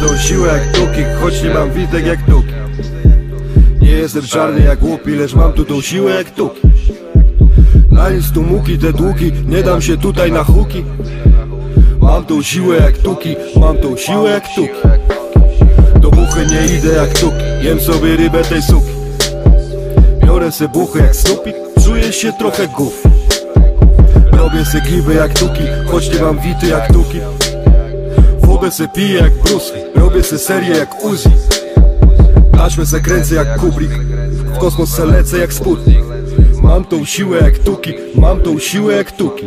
tą siłę jak tuki, choć nie mam witek jak tuki. Nie jestem czarny jak łupi, lecz mam tu tą siłę jak tuki. Na nic tu muki, te długi, nie dam się tutaj na huki. Mam tą siłę jak tuki, mam tą siłę jak tuki. Do buchy nie idę jak tuki, jem sobie rybę tej suki. Biorę se buchy jak Snoopy, czuję się trochę guf Robię se glibę jak tuki, choć nie mam wity jak tuki Wódę se piję jak Bruce robię se serię jak Uzi. Taśmę se kręcę jak Kubrick, w kosmos se lecę jak Sputnik. Mam tą siłę jak tuki, mam tą siłę jak tuki.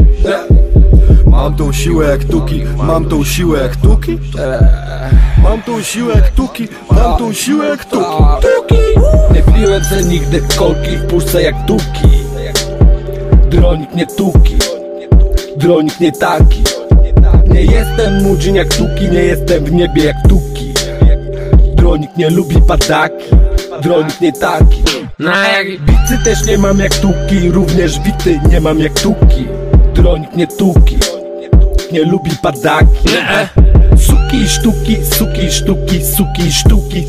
Mam tą siłę jak tuki, mam tą siłę jak tuki. Mam tą siłę jak tuki, mam tą siłę jak tuki. Tuki! Nie piłem se nigdy kolki w puszce jak tuki. Dronik nie tuki. Dronik nie taki Nie jestem mudzin jak tuki Nie jestem w niebie jak tuki. Dronik nie lubi padaki Dronik nie taki. No jak Bicy też nie mam jak tuki Również bity nie mam jak tuki. Dronik nie tuki Nie lubi padaki. Suki i sztuki, suki sztuki, suki sztuki.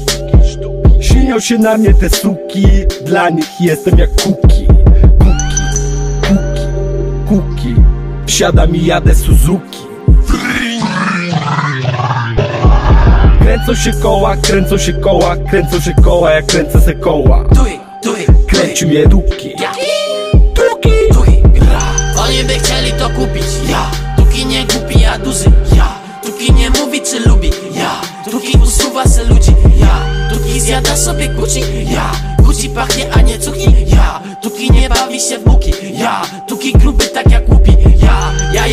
Śnią się na mnie te suki Dla nich jestem jak kuki. Kuki, kuki, kuki. Wsiadam i jadę Suzuki Kręcą się koła, kręcą się koła, kręcą się koła, jak kręcę se koła. Tuj, tuj, Kręci mnie duki! Tuj, gra. Oni by chcieli to kupić. Ja. Tuki nie kupi, ja duży. Ja. Tuki nie mówi czy lubi. Ja. Tuki usuwa se ludzi. Ja. Tuki zjada sobie kuci Ja. Kuci pachnie, a nie cuchni Ja. Tuki nie bawi się w buki. Ja. Tuki łupi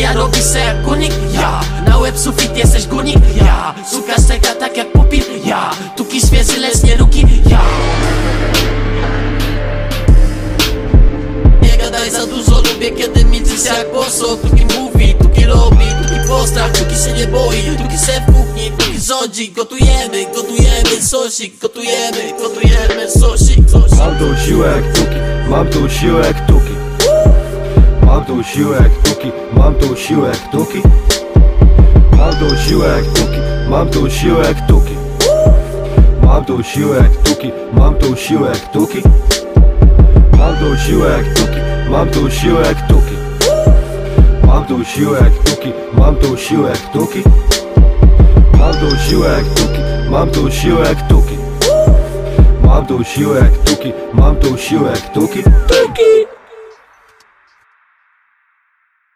Ja robi se jak kunik Ja. Na łeb sufit jesteś górnik Ja. Suka szczeka tak jak pupil Ja. Tuki świeży, lecz nie ruki Ja. Nie gadaj za dużo, lubię kiedy milczysz jak boso Tuki mówi, tuki robi, tuki postrach, tuki się nie boi. Tuki szef kuchni, tuki rządzi Gotujemy, gotujemy sosik, gotujemy, gotujemy sosik, sosik. Mam tą siłę jak tuki, mam tą siłę jak tuki Mam tą siłę tuki, mam tą siłę tuki Mam tą siłę tuki, mam tą siłę tuki Mam tą siłę tuki, mam tą siłę tuki Mam tą siłę tuki, mam tą siłę tuki Mam tą siłę tuki, mam tą siłę tuki Mam tą siłę tuki, mam tą siłę tuki Mam tą siłę tuki, mam tą siłę tuki Tuki!